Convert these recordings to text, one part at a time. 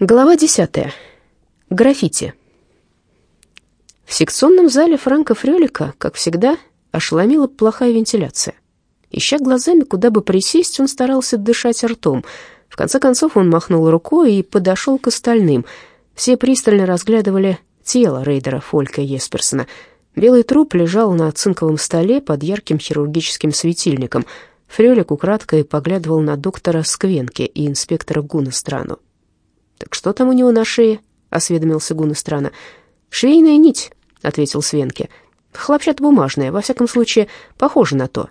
Глава 10. Граффити. В секционном зале Франка Фрёлика, как всегда, ошеломила плохая вентиляция. Ища глазами, куда бы присесть, он старался дышать ртом. В конце концов он махнул рукой и подошел к остальным. Все пристально разглядывали тело рейдера Фолька Есперсона. Белый труп лежал на цинковом столе под ярким хирургическим светильником. Фрёлик украдкой поглядывал на доктора Сквенке и инспектора Гуннестрану. «Так что там у него на шее?» — осведомился Гуна странно. «Швейная нить», — ответил Свенке. «Хлопчатобумажная, во всяком случае, похоже на то».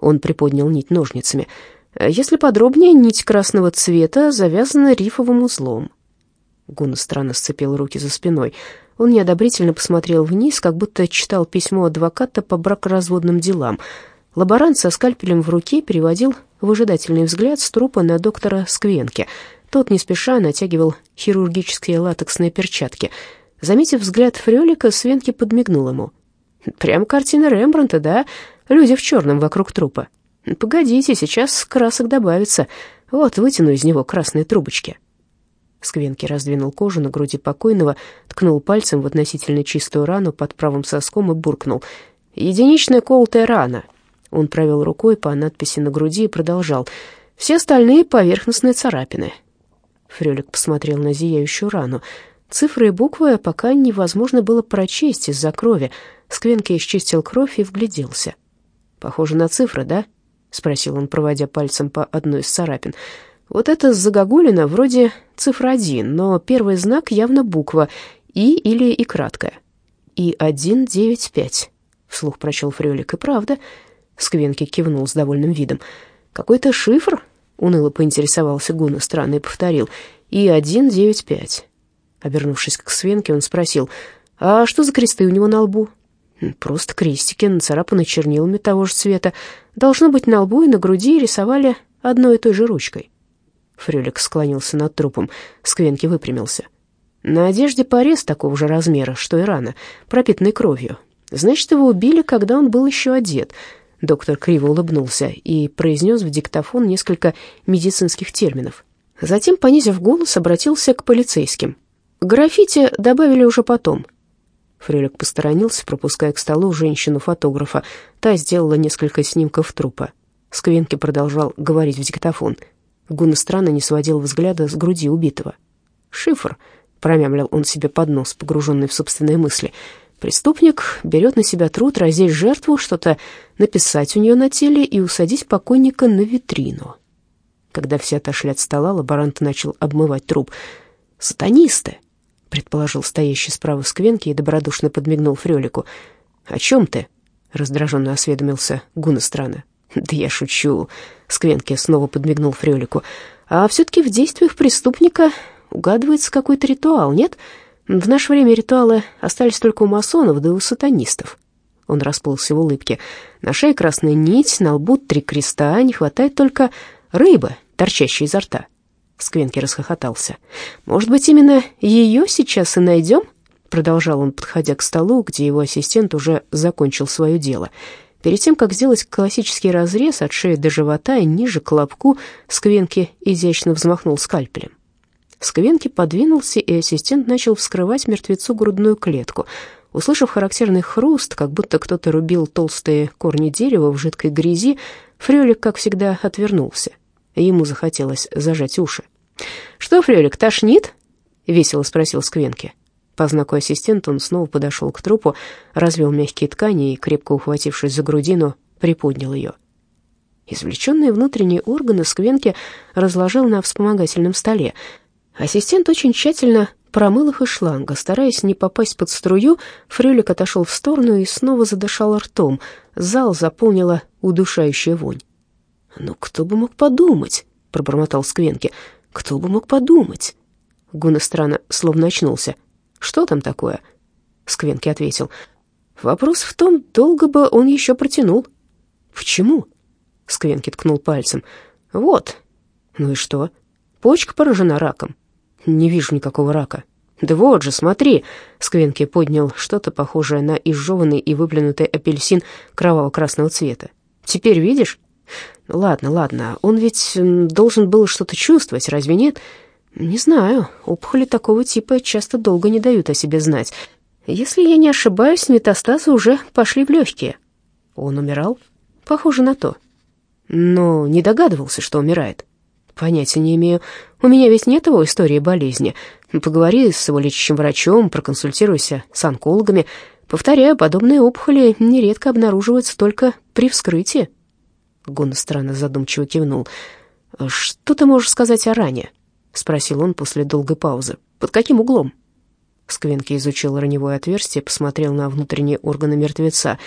Он приподнял нить ножницами. «Если подробнее, нить красного цвета завязана рифовым узлом». Гуна странно сцепил руки за спиной. Он неодобрительно посмотрел вниз, как будто читал письмо адвоката по бракоразводным делам. Лаборант со скальпелем в руке переводил выжидательный взгляд с трупа на доктора Сквенке — тот не спеша натягивал хирургические латексные перчатки. Заметив взгляд Фрёлика, Свенки подмигнул ему. «Прям картина Рембрандта, да? Люди в черном вокруг трупа. Погодите, сейчас красок добавится. Вот, вытяну из него красные трубочки». Сквенки раздвинул кожу на груди покойного, ткнул пальцем в относительно чистую рану под правым соском и буркнул. «Единичная колотая рана». Он провел рукой по надписи на груди и продолжал. «Все остальные поверхностные царапины. Фрёлик посмотрел на зияющую рану. Цифры и буквы пока невозможно было прочесть из-за крови. Сквенки исчистил кровь и вгляделся. «Похоже на цифры, да?» — спросил он, проводя пальцем по одной из царапин. «Вот это загогулина вроде цифра один, но первый знак явно буква «и» или «и» краткая. «И один девять пять», — вслух прочел Фрёлик. «И правда?» — Сквенки кивнул с довольным видом. «Какой-то шифр?» Уныло поинтересовался Гуна странно и повторил. «И один девять пять». Обернувшись к Свенке, он спросил, «А что за кресты у него на лбу?» «Просто крестики, нацарапаны чернилами того же цвета. Должно быть, на лбу и на груди рисовали одной и той же ручкой». Фрюлик склонился над трупом, Сквенки выпрямился. «На одежде порез такого же размера, что и рана, пропитанный кровью. Значит, его убили, когда он был еще одет. Доктор криво улыбнулся и произнес в диктофон несколько медицинских терминов. Затем, понизив голос, обратился к полицейским. «Граффити добавили уже потом». Фрелик посторонился, пропуская к столу женщину-фотографа. Та сделала несколько снимков трупа. Сквенки продолжал говорить в диктофон. Гуна странно не сводил взгляда с груди убитого. «Шифр», — промямлил он себе под нос, погруженный в собственные мысли, — Преступник берет на себя труд раздеть жертву, что-то написать у нее на теле и усадить покойника на витрину. Когда все отошли от стола, лаборант начал обмывать труп. «Сатанисты!» — предположил стоящий справа Сквенки и добродушно подмигнул Фрелику. «О чем ты?» — раздраженно осведомился Гуна. «Да я шучу!» — Сквенки снова подмигнул Фрелику. «А все-таки в действиях преступника угадывается какой-то ритуал, нет?» В наше время ритуалы остались только у масонов да у сатанистов. Он расплылся в улыбке. На шее красная нить, на лбу три креста, не хватает только рыбы, торчащей изо рта. Сквенки расхохотался. «Может быть, именно ее сейчас и найдем?» Продолжал он, подходя к столу, где его ассистент уже закончил свое дело. Перед тем, как сделать классический разрез от шеи до живота и ниже к лобку, Сквенки изящно взмахнул скальпелем. Сквенки подвинулся, и ассистент начал вскрывать мертвецу грудную клетку. Услышав характерный хруст, как будто кто-то рубил толстые корни дерева в жидкой грязи, Фрёлик, как всегда, отвернулся. Ему захотелось зажать уши. «Что, Фрёлик, тошнит?» — весело спросил Сквенки. По знаку ассистента он снова подошел к трупу, развел мягкие ткани и, крепко ухватившись за грудину, приподнял ее. Извлеченные внутренние органы Сквенки разложил на вспомогательном столе — Ассистент очень тщательно промыл их из шланга. Стараясь не попасть под струю, Фрюлик отошел в сторону и снова задышал ртом. Зал заполнила удушающая вонь. «Ну, кто бы мог подумать?» — пробормотал Сквенки. «Кто бы мог подумать?» Гуна словно очнулся. «Что там такое?» Сквенки ответил. «Вопрос в том, долго бы он еще протянул». «Почему?» Сквенки ткнул пальцем. «Вот». «Ну и что?» «Почка поражена раком. Не вижу никакого рака. Да вот же, смотри. Сквенки поднял что-то похожее на изжеванный и выплюнутый апельсин кроваво-красного цвета. Теперь видишь? Ладно, ладно. Он ведь должен был что-то чувствовать, разве нет? «Не знаю. Опухоли такого типа часто долго не дают о себе знать. Если я не ошибаюсь, метастазы уже пошли в легкие». «Он умирал?» «Похоже на то». «Но не догадывался, что умирает». «Понятия не имею. У меня ведь нет его истории болезни. Поговори с его лечащим врачом, проконсультируйся с онкологами. Повторяю, подобные опухоли нередко обнаруживаются только при вскрытии». Гун странно задумчиво кивнул. «Что ты можешь сказать о ране?» — спросил он после долгой паузы. «Под каким углом?» Сквенки изучил раневое отверстие, посмотрел на внутренние органы мертвеца.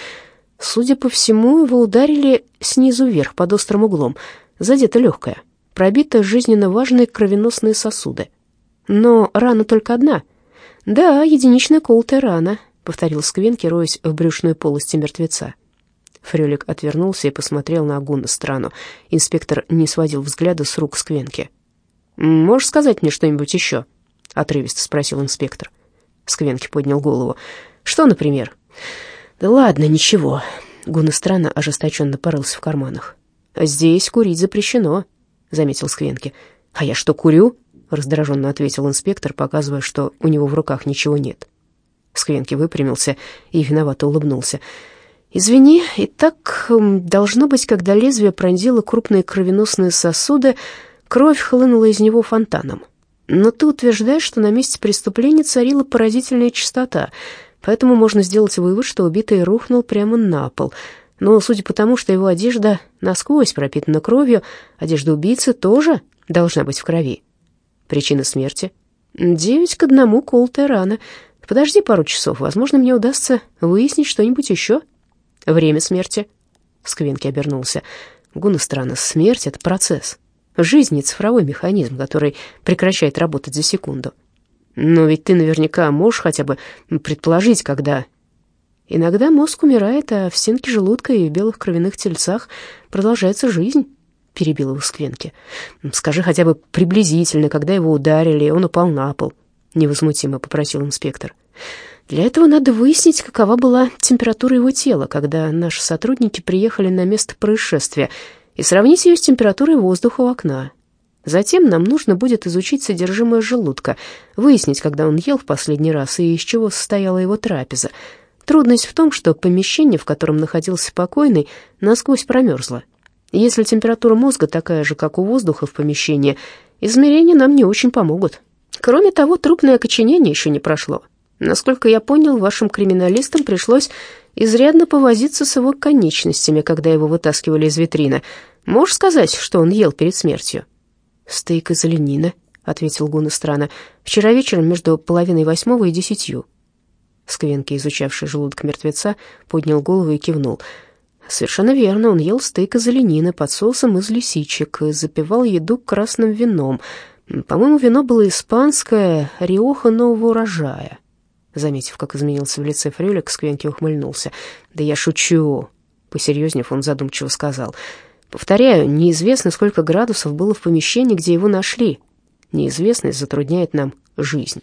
Судя по всему, его ударили снизу вверх, под острым углом. Задето легкое. Пробиты жизненно важные кровеносные сосуды. Но рана только одна. «Да, единичная колотая рана», — повторил Сквенки, роясь в брюшной полости мертвеца. Фрелик отвернулся и посмотрел на Агуна страну. Инспектор не сводил взгляда с рук Сквенки. «Можешь сказать мне что-нибудь еще?» — отрывисто спросил инспектор. Сквенки поднял голову. «Что, например?» «Да ладно, ничего». Гуннестрана ожесточенно порылся в карманах. «Здесь курить запрещено», — заметил Сквенки. «А я что, курю?» — раздраженно ответил инспектор, показывая, что у него в руках ничего нет. Сквенки выпрямился и виновато улыбнулся. «Извини, и так должно быть, когда лезвие пронзило крупные кровеносные сосуды, кровь хлынула из него фонтаном. Но ты утверждаешь, что на месте преступления царила поразительная чистота, поэтому можно сделать вывод, что убитый рухнул прямо на пол. Но судя по тому, что его одежда насквозь пропитана кровью, одежда убийцы тоже должна быть в крови. Причина смерти? Девять к одному колотая рана. Подожди пару часов, возможно, мне удастся выяснить что-нибудь еще». Время смерти. Сквинки обернулся. Гуна странно, смерть — это процесс. Жизнь — не цифровой механизм, который прекращает работать за секунду. Но ведь ты наверняка можешь хотя бы предположить, когда... Иногда мозг умирает, а в стенке желудка и в белых кровяных тельцах продолжается жизнь, — перебил его Сквенки. Скажи хотя бы приблизительно, когда его ударили, и он упал на пол, — невозмутимо попросил инспектор. Для этого надо выяснить, какова была температура его тела, когда наши сотрудники приехали на место происшествия, и сравнить ее с температурой воздуха у окна. Затем нам нужно будет изучить содержимое желудка, выяснить, когда он ел в последний раз и из чего состояла его трапеза. Трудность в том, что помещение, в котором находился покойный, насквозь промерзло. Если температура мозга такая же, как у воздуха в помещении, измерения нам не очень помогут. Кроме того, трупное окоченение еще не прошло. Насколько я понял, вашим криминалистам пришлось изрядно повозиться с его конечностями, когда его вытаскивали из витрины. Можешь сказать, что он ел перед смертью?» «Стейк из оленины», — ответил Гуна странно. «Вчера вечером между половиной восьмого и десятью». Сквенки, изучавший желудок мертвеца, поднял голову и кивнул. «Совершенно верно, он ел стейк из оленины под соусом из лисичек и запивал еду красным вином. По-моему, вино было испанское, риоха нового урожая». Заметив, как изменился в лице Фрюлик, Сквенки ухмыльнулся. «Да я шучу!» Посерьезнев, он задумчиво сказал. «Повторяю, неизвестно, сколько градусов было в помещении, где его нашли. Неизвестность затрудняет нам жизнь».